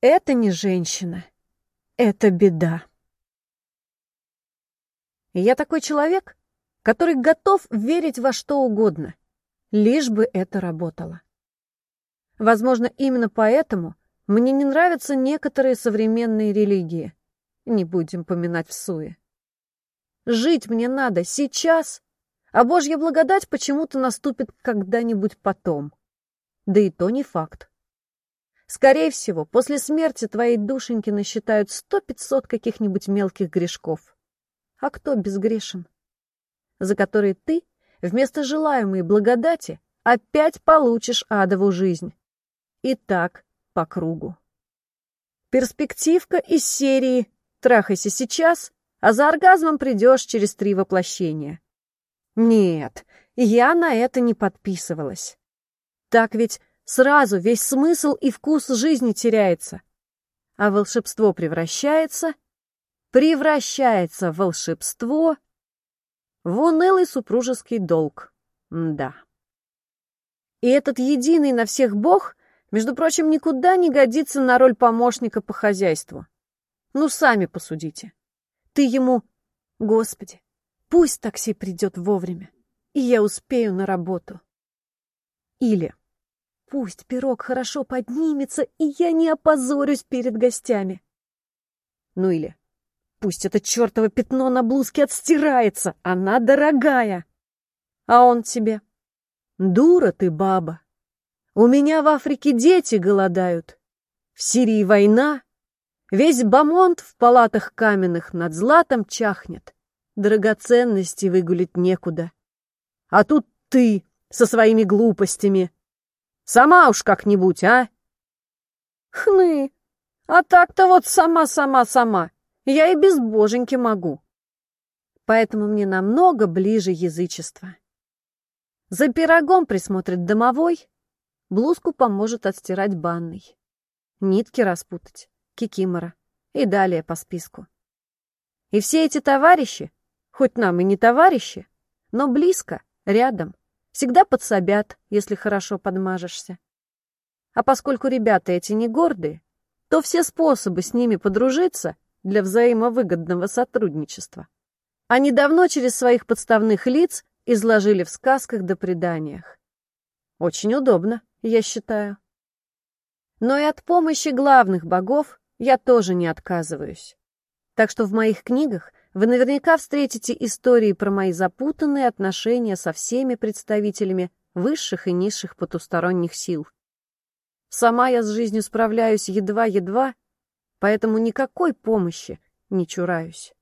Это не женщина. Это беда. Я такой человек, который готов верить во что угодно, лишь бы это работало. Возможно, именно поэтому мне не нравятся некоторые современные религии. Не будем поминать в суе. Жить мне надо сейчас, а Божья благодать почему-то наступит когда-нибудь потом. Да и то не факт. Скорее всего, после смерти твоей душеньки насчитают сто-пятьсот каких-нибудь мелких грешков. А кто безгрешен? За которые ты вместо желаемой благодати опять получишь адову жизнь. И так по кругу. Перспективка из серии «Трахайся сейчас, а за оргазмом придешь через три воплощения». Нет, я на это не подписывалась. Так ведь сразу весь смысл и вкус жизни теряется. А волшебство превращается, превращается в волшебство в унылый супружеский долг. Да. И этот единый на всех бог, между прочим, никуда не годится на роль помощника по хозяйству. Ну, сами посудите. Ты ему... Господи, пусть такси придет вовремя, и я успею на работу. Или... Пусть пирог хорошо поднимется, и я не опозорюсь перед гостями. Ну или пусть это чертово пятно на блузке отстирается, она дорогая. А он тебе. Дура ты, баба. У меня в Африке дети голодают. В Сирии война. Весь бамонт в палатах каменных над златом чахнет. Драгоценности выгулить некуда. А тут ты со своими глупостями. Сама уж как-нибудь, а? Хны. А так-то вот сама-сама-сама. Я и без боженьки могу. Поэтому мне намного ближе язычество. За пирогом присмотрит домовой, блузку поможет отстирать банный, нитки распутать, кикимора и далее по списку. И все эти товарищи, хоть нам и не товарищи, но близко, рядом, Всегда подсобят, если хорошо подмажешься. А поскольку ребята эти не гордые, то все способы с ними подружиться для взаимовыгодного сотрудничества они давно через своих подставных лиц изложили в сказках да преданиях. Очень удобно, я считаю. Но и от помощи главных богов я тоже не отказываюсь. Так что в моих книгах вы наверняка встретите истории про мои запутанные отношения со всеми представителями высших и низших потусторонних сил. Сама я с жизнью справляюсь едва-едва, поэтому никакой помощи не чураюсь.